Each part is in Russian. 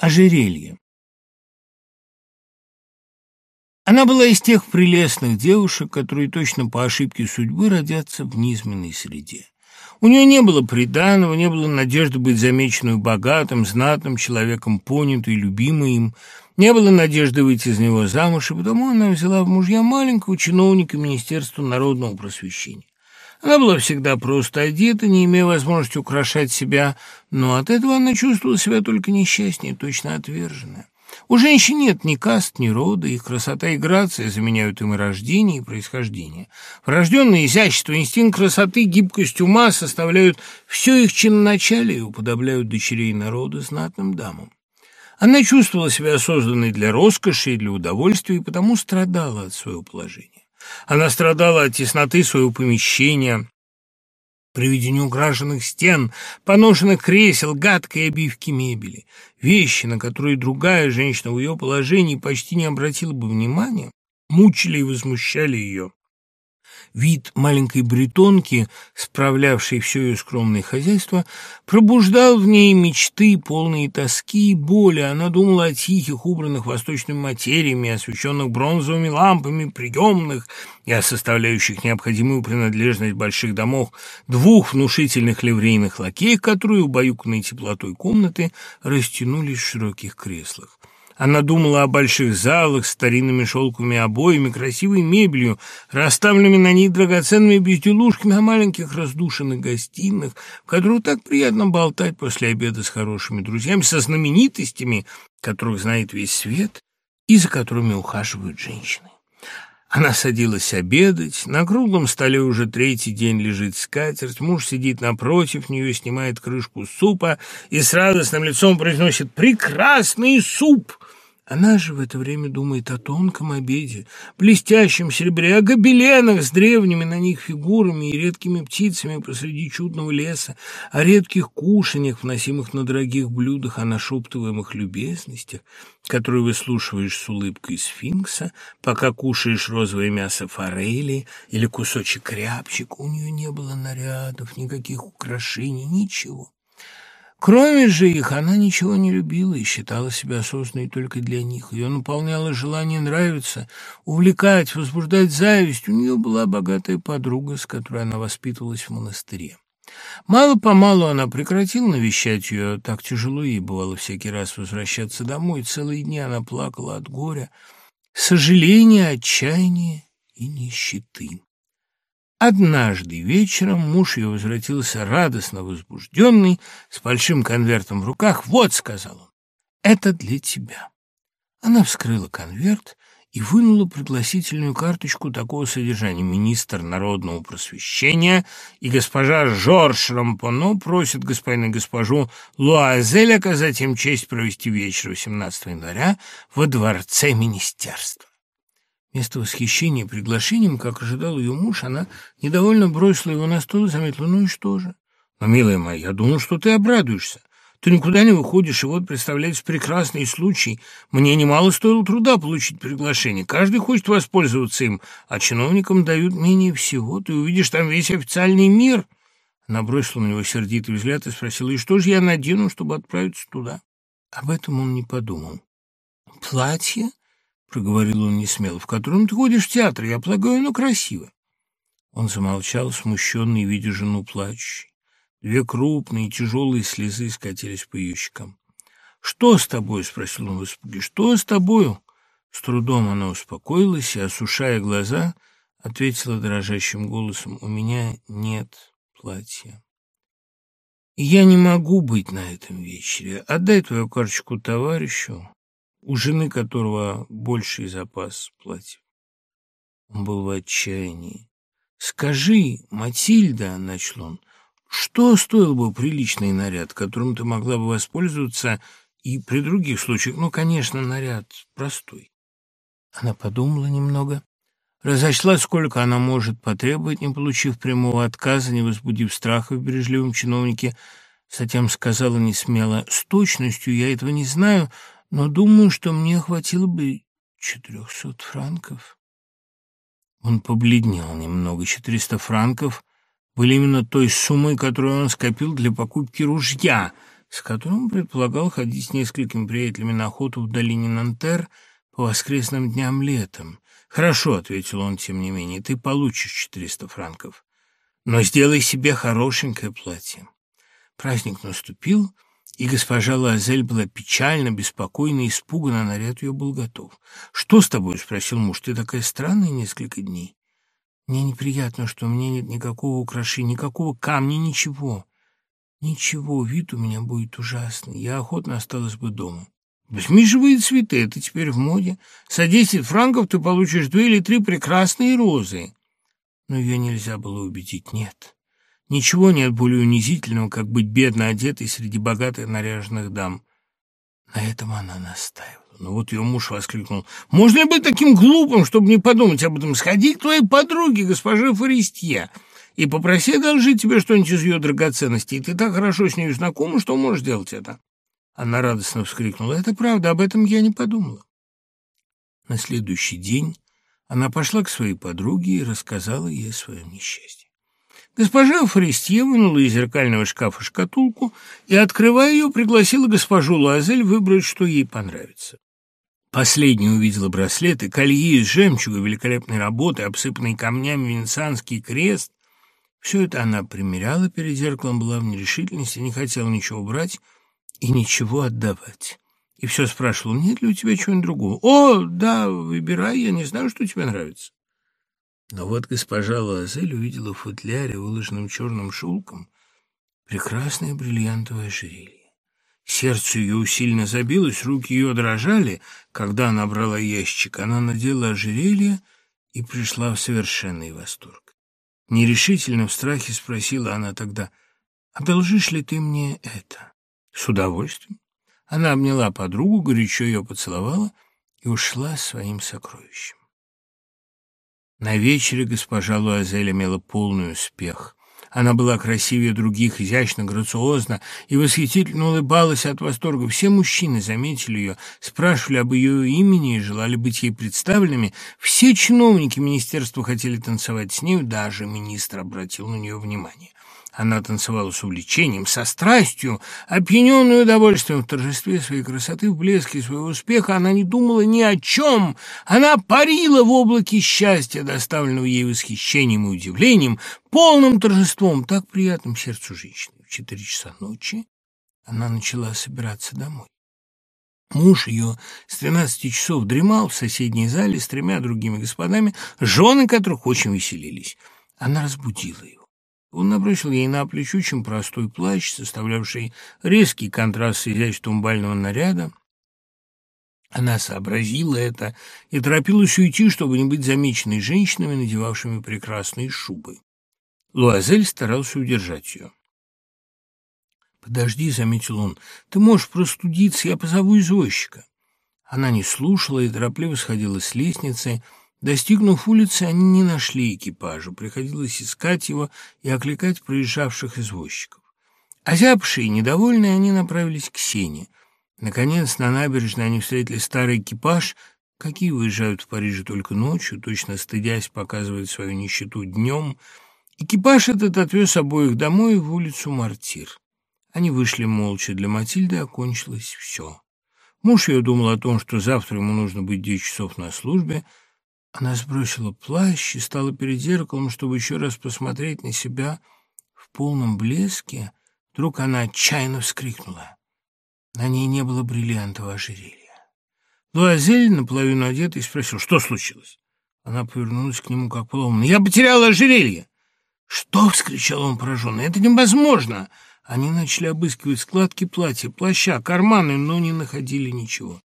Ожерелье. Она была из тех прелестных девушек, которые точно по ошибке судьбы родятся в низменной среде. У нее не было приданого, не было надежды быть замеченной богатым, знатным человеком, понятой, любимой им. Не было надежды выйти из него замуж, и потому она взяла в мужья маленького чиновника Министерства народного просвещения. Она была всегда просто одета, не имея возможности украшать себя, но от этого она чувствовала себя только несчастнее, точно отверженная. У женщин нет ни каст, ни рода, их красота и грация заменяют им и рождение, и происхождение. Врожденное изящество, инстинкт красоты, гибкость ума составляют все их чиноначалие и уподобляют дочерей народа знатным дамам. Она чувствовала себя созданной для роскоши и для удовольствия, и потому страдала от своего положения. Она страдала от тесноты своего помещения, при виде неукрашенных стен, поношенных кресел, гадкой обивки мебели. Вещи, на которые другая женщина в ее положении почти не обратила бы внимания, мучили и возмущали ее. Вид маленькой бретонки, справлявшей все ее скромное хозяйство, пробуждал в ней мечты, полные тоски и боли. Она думала о тихих, убранных восточными материями, освещенных бронзовыми лампами, приемных и о составляющих необходимую принадлежность больших домов двух внушительных ливрейных лакеев, которые, убаюканные теплотой комнаты, растянулись в широких креслах. Она думала о больших залах, старинными шелковыми обоями, красивой мебелью, расставленными на них драгоценными безделушками, о маленьких раздушенных гостиных, в которых так приятно болтать после обеда с хорошими друзьями, со знаменитостями, которых знает весь свет и за которыми ухаживают женщины. Она садилась обедать, на круглом столе уже третий день лежит скатерть, муж сидит напротив нее, снимает крышку супа и с радостным лицом произносит «Прекрасный суп!» Она же в это время думает о тонком обеде, блестящем серебре, о гобеленах с древними на них фигурами и редкими птицами посреди чудного леса, о редких кушаньях, вносимых на дорогих блюдах, о нашептываемых любезностях, которые выслушиваешь с улыбкой сфинкса, пока кушаешь розовое мясо форели или кусочек рябчика. У нее не было нарядов, никаких украшений, ничего. Кроме же их, она ничего не любила и считала себя осознанной только для них. Ее наполняло желание нравиться, увлекать, возбуждать зависть. У нее была богатая подруга, с которой она воспитывалась в монастыре. Мало-помалу она прекратила навещать ее, так тяжело ей бывало всякий раз возвращаться домой. Целые дни она плакала от горя, сожаления, отчаяния и нищеты. Однажды вечером муж ее возвратился радостно возбужденный, с большим конвертом в руках. «Вот», — сказал он, — «это для тебя». Она вскрыла конверт и вынула пригласительную карточку такого содержания. Министр народного просвещения и госпожа Жорж Рампоно просят господина и госпожу Луазель оказать им честь провести вечер 18 января во дворце министерства. Вместо восхищения приглашением, как ожидал ее муж, она недовольно бросила его на стол и заметила, ну и что же? Но, милая моя, я думал, что ты обрадуешься. Ты никуда не выходишь, и вот представляется прекрасный случай. Мне немало стоило труда получить приглашение. Каждый хочет воспользоваться им, а чиновникам дают менее всего. Ты увидишь там весь официальный мир. Она бросила на него сердитый взгляд и спросила, и что же я надену, чтобы отправиться туда? Об этом он не подумал. Платье? — проговорил он несмело, — в котором ты ходишь в театр, я полагаю, оно красиво. Он замолчал, смущенный, видя жену плачущей. Две крупные тяжелые слезы скатились по ее щекам. «Что с тобой?» — спросил он в испуге. «Что с тобою?» С трудом она успокоилась и, осушая глаза, ответила дрожащим голосом, «У меня нет платья». «Я не могу быть на этом вечере. Отдай твою карточку товарищу, у жены которого больший запас платьев. Он был в отчаянии. «Скажи, Матильда», — начал он, — «что стоил бы приличный наряд, которым ты могла бы воспользоваться и при других случаях? Ну, конечно, наряд простой». Она подумала немного, разочла, сколько она может потребовать, не получив прямого отказа, не возбудив страха в бережливом чиновнике, затем сказала несмело, «С точностью я этого не знаю, но думаю, что мне хватило бы четырехсот франков. Он побледнел немного. Четыреста франков были именно той суммой, которую он скопил для покупки ружья, с которым предполагал ходить с несколькими приятелями на охоту в долине Нантер по воскресным дням летом. «Хорошо», — ответил он, тем не менее, — «ты получишь четыреста франков. Но сделай себе хорошенькое платье». Праздник наступил, и госпожа Лазель была печально, беспокойна, испугана, наряд ее был готов. «Что с тобой?» — спросил муж. «Ты такая странная несколько дней». «Мне неприятно, что у меня нет никакого украшения, никакого камня, ничего». «Ничего, вид у меня будет ужасный. Я охотно осталась бы дома». «Возьми живые цветы, это теперь в моде. За десять франков ты получишь две или три прекрасные розы». Но ее нельзя было убедить, нет. Ничего нет более унизительного, как быть бедно одетой среди богатых наряженных дам. На этом она настаивала. Но вот ее муж воскликнул. «Можно ли быть таким глупым, чтобы не подумать об этом? Сходи к твоей подруге, госпоже Форестье, и попроси одолжить тебе что-нибудь из ее драгоценностей. Ты так хорошо с ней знакома, что можешь сделать это». Она радостно вскрикнула. «Это правда, об этом я не подумала». На следующий день она пошла к своей подруге и рассказала ей о своем несчастье. Госпожа Форестье вынула из зеркального шкафа шкатулку и, открывая ее, пригласила госпожу Луазель выбрать, что ей понравится. Последняя увидела браслеты, колье из жемчуга, великолепной работы, обсыпанный камнями венецианский крест. Все это она примеряла перед зеркалом, была в нерешительности, не хотела ничего брать и ничего отдавать. И все спрашивала, нет ли у тебя чего-нибудь другого. «О, да, выбирай, я не знаю, что тебе нравится». Но вот госпожа Лазель увидела в футляре, выложенном черным шелком, прекрасное бриллиантовое ожерелье. Сердце ее усиленно забилось, руки ее дрожали. Когда она брала ящик, она надела ожерелье и пришла в совершенный восторг. Нерешительно в страхе спросила она тогда, «Одолжишь ли ты мне это?» «С удовольствием». Она обняла подругу, горячо ее поцеловала и ушла своим сокровищем. На вечере госпожа Луазель имела полный успех. Она была красивее других, изящно, грациозна и восхитительно улыбалась от восторга. Все мужчины заметили ее, спрашивали об ее имени и желали быть ей представленными. Все чиновники министерства хотели танцевать с нею, даже министр обратил на нее внимание. Она танцевала с увлечением, со страстью, опьяненную удовольствием в торжестве своей красоты, в блеске своего успеха. Она не думала ни о чем. Она парила в облаке счастья, доставленного ей восхищением и удивлением, полным торжеством, так приятным сердцу женщины. В четыре часа ночи она начала собираться домой. Муж ее с тринадцати часов дремал в соседней зале с тремя другими господами, жены которых очень веселились. Она разбудила его. Он набросил ей на плечо чем простой плащ, составлявший резкий контраст с изяществом бального наряда. Она сообразила это и торопилась уйти, чтобы не быть замеченной женщинами, надевавшими прекрасные шубы. Луазель старался удержать ее. «Подожди», — заметил он, — «ты можешь простудиться, я позову извозчика». Она не слушала и торопливо сходила с лестницы, — Достигнув улицы, они не нашли экипажа. Приходилось искать его и окликать проезжавших извозчиков. Озябшие и недовольные, они направились к Сене. Наконец, на набережной они встретили старый экипаж, какие выезжают в Париже только ночью, точно стыдясь показывать свою нищету днем. Экипаж этот отвез обоих домой в улицу Мартир. Они вышли молча. Для Матильды окончилось все. Муж ее думал о том, что завтра ему нужно быть девять часов на службе, она сбросила плащ и стала перед зеркалом, чтобы еще раз посмотреть на себя в полном блеске. Вдруг она отчаянно вскрикнула. На ней не было бриллиантового ожерелья. Луазель, наполовину одетый, спросил, что случилось. Она повернулась к нему, как поломанная. «Я потеряла ожерелье!» «Что?» — вскричал он пораженно. «Это невозможно!» Они начали обыскивать складки платья, плаща, карманы, но не находили ничего.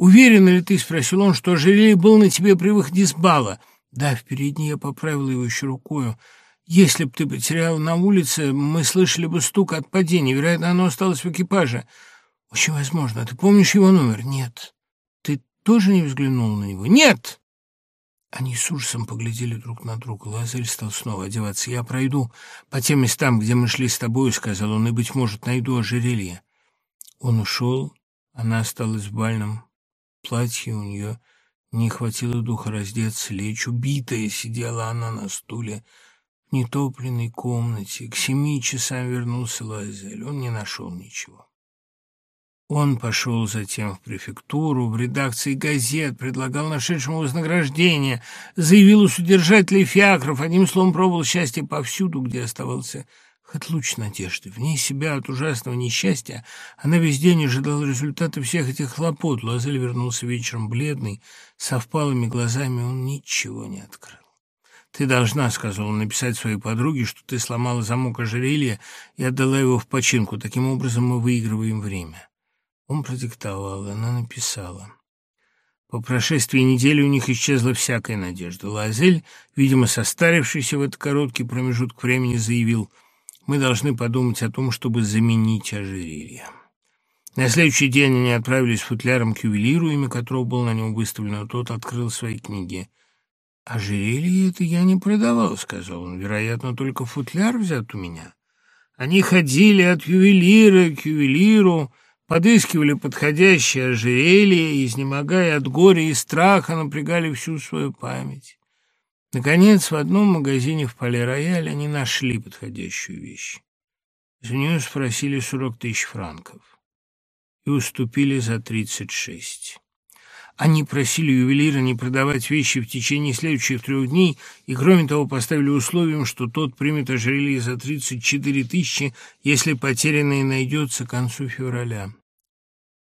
«Уверен ли ты, — спросил он, — что ожерелье был на тебе при выходе с бала?» «Да, впереди я поправила его еще рукою. Если б ты потеряла на улице, мы слышали бы стук от падения. Вероятно, оно осталось в экипаже. Очень возможно. Ты помнишь его номер? Нет. Ты тоже не взглянул на него? Нет!» Они с ужасом поглядели друг на друга. Лазель стал снова одеваться. «Я пройду по тем местам, где мы шли с тобой», — сказал он, — «и, быть может, найду ожерелье». Он ушел, она осталась в бальном платье у нее не хватило духа раздеться, лечь. Убитая сидела она на стуле в нетопленной комнате. К семи часам вернулся Лазель. Он не нашел ничего. Он пошел затем в префектуру, в редакции газет, предлагал нашедшему вознаграждение, заявил у содержателей фиакров, одним словом, пробовал счастье повсюду, где оставался хоть луч надежды. Вне себя от ужасного несчастья она весь день ожидала результата всех этих хлопот. Луазель вернулся вечером бледный, со впалыми глазами, он ничего не открыл. «Ты должна, — сказал он, — написать своей подруге, что ты сломала замок ожерелья и отдала его в починку. Таким образом мы выигрываем время». Он продиктовал, она написала. По прошествии недели у них исчезла всякая надежда. Лазель, видимо, состарившийся в этот короткий промежуток времени, заявил, «Мы должны подумать о том, чтобы заменить ожерелье». На следующий день они отправились футляром к ювелиру, имя которого было на нем выставлено. Тот открыл свои книги. «Ожерелье это я не продавал», — сказал он. «Вероятно, только футляр взят у меня». Они ходили от ювелира к ювелиру, подыскивали подходящее ожерелье, изнемогая от горя и страха, напрягали всю свою память. Наконец, в одном магазине в Пале-Рояле они нашли подходящую вещь. За нее спросили сорок тысяч франков и уступили за тридцать шесть. Они просили ювелира не продавать вещи в течение следующих трех дней и, кроме того, поставили условием, что тот примет ожерелье за 34 тысячи, если потерянное найдется к концу февраля.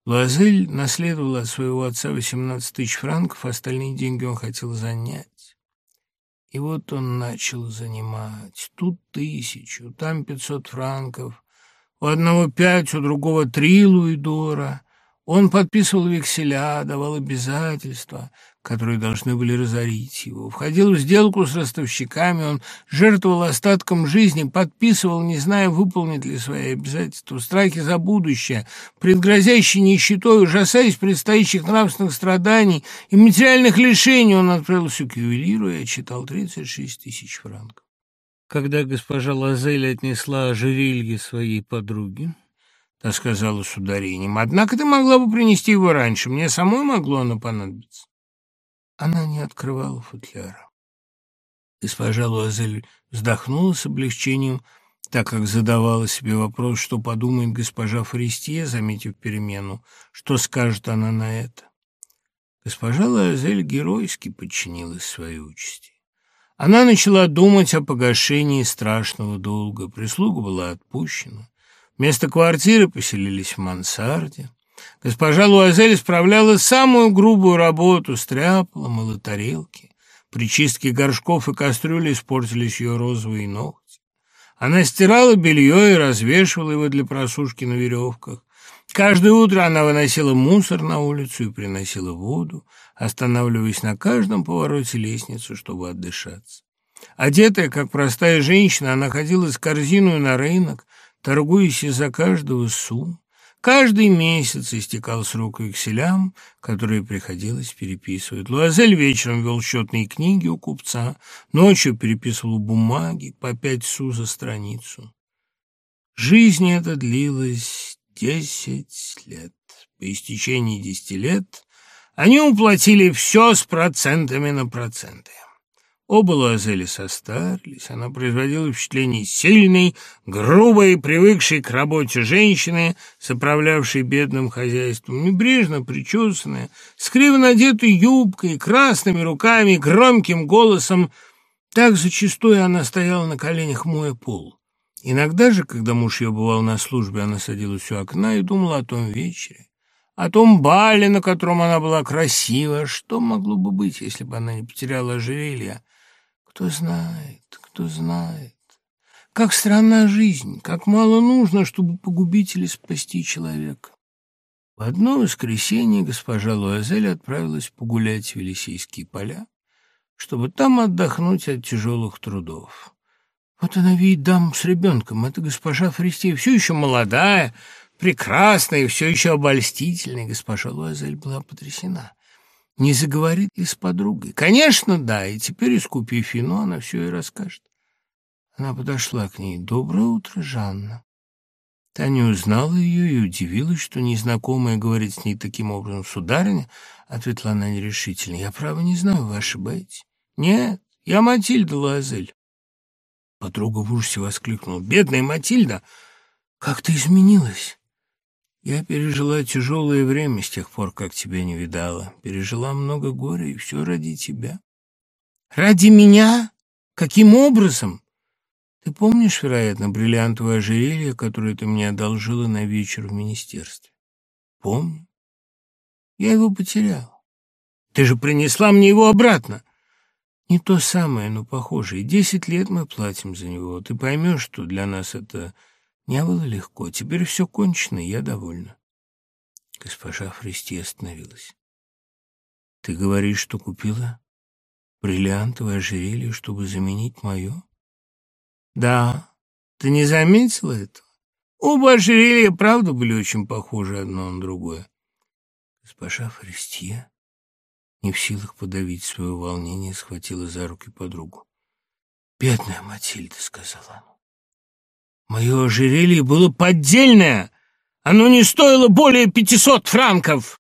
Луазель наследовал от своего отца 18 тысяч франков, остальные деньги он хотел занять. И вот он начал занимать. Тут тысячу, там пятьсот франков, у одного пять, у другого три луидора. Он подписывал векселя, давал обязательства, которые должны были разорить его. Входил в сделку с ростовщиками, он жертвовал остатком жизни, подписывал, не зная, выполнит ли свои обязательства, страхи за будущее, предгрозящий нищетой, ужасаясь предстоящих нравственных страданий и материальных лишений, он отправился к ювелиру и отчитал 36 тысяч франков. Когда госпожа Лазель отнесла ожерелье своей подруге, Та сказала с ударением. «Однако ты могла бы принести его раньше. Мне самой могло оно понадобиться». Она не открывала футляра. Госпожа Луазель вздохнула с облегчением, так как задавала себе вопрос, что подумает госпожа Форестье, заметив перемену, что скажет она на это. Госпожа Луазель геройски подчинилась своей участи. Она начала думать о погашении страшного долга. Прислуга была отпущена. Вместо квартиры поселились в мансарде. Госпожа Луазель справляла самую грубую работу, стряпала, мыла тарелки. При чистке горшков и кастрюли испортились ее розовые ногти. Она стирала белье и развешивала его для просушки на веревках. Каждое утро она выносила мусор на улицу и приносила воду, останавливаясь на каждом повороте лестницы, чтобы отдышаться. Одетая, как простая женщина, она ходила с корзиной на рынок, торгуясь из-за каждого су. Каждый месяц истекал срок векселям, которые приходилось переписывать. Луазель вечером вел счетные книги у купца, ночью переписывал бумаги по пять су за страницу. Жизнь эта длилась десять лет. По истечении десяти лет они уплатили все с процентами на проценты. Оба Луазели состарились, она производила впечатление сильной, грубой, привыкшей к работе женщины, соправлявшей бедным хозяйством, небрежно причесанная, с криво надетой юбкой, красными руками, громким голосом. Так зачастую она стояла на коленях, моя пол. Иногда же, когда муж ее бывал на службе, она садилась у окна и думала о том вечере, о том бале, на котором она была красива. Что могло бы быть, если бы она не потеряла ожерелья? Кто знает, кто знает. Как странна жизнь, как мало нужно, чтобы погубить или спасти человека. В одно воскресенье госпожа Луазель отправилась погулять в Елисейские поля, чтобы там отдохнуть от тяжелых трудов. Вот она видит даму с ребенком, это госпожа Фристея, все еще молодая, прекрасная и все еще обольстительная. Госпожа Луазель была потрясена. Не заговорит ли с подругой? Конечно, да, и теперь, искупив вино, она все и расскажет. Она подошла к ней. «Доброе утро, Жанна». Таня узнала ее и удивилась, что незнакомая говорит с ней таким образом. «Сударыня», — ответила она нерешительно, — «я, право, не знаю, вы ошибаетесь». «Нет, я Матильда Луазель». Подруга в ужасе воскликнула. «Бедная Матильда, как ты изменилась!» Я пережила тяжелое время с тех пор, как тебя не видала. Пережила много горя, и все ради тебя. Ради меня? Каким образом? Ты помнишь, вероятно, бриллиантовое ожерелье, которое ты мне одолжила на вечер в министерстве? Помню. Я его потерял. Ты же принесла мне его обратно. Не то самое, но похожее. Десять лет мы платим за него. Ты поймешь, что для нас это не было легко. Теперь все кончено, и я довольна. Госпожа Христи остановилась. Ты говоришь, что купила бриллиантовое ожерелье, чтобы заменить мое? Да. Ты не заметила этого? Оба ожерелья, правда, были очень похожи одно на другое. Госпожа Форестье, не в силах подавить свое волнение, схватила за руки подругу. «Бедная Матильда», — сказала она. Мое ожерелье было поддельное. Оно не стоило более пятисот франков.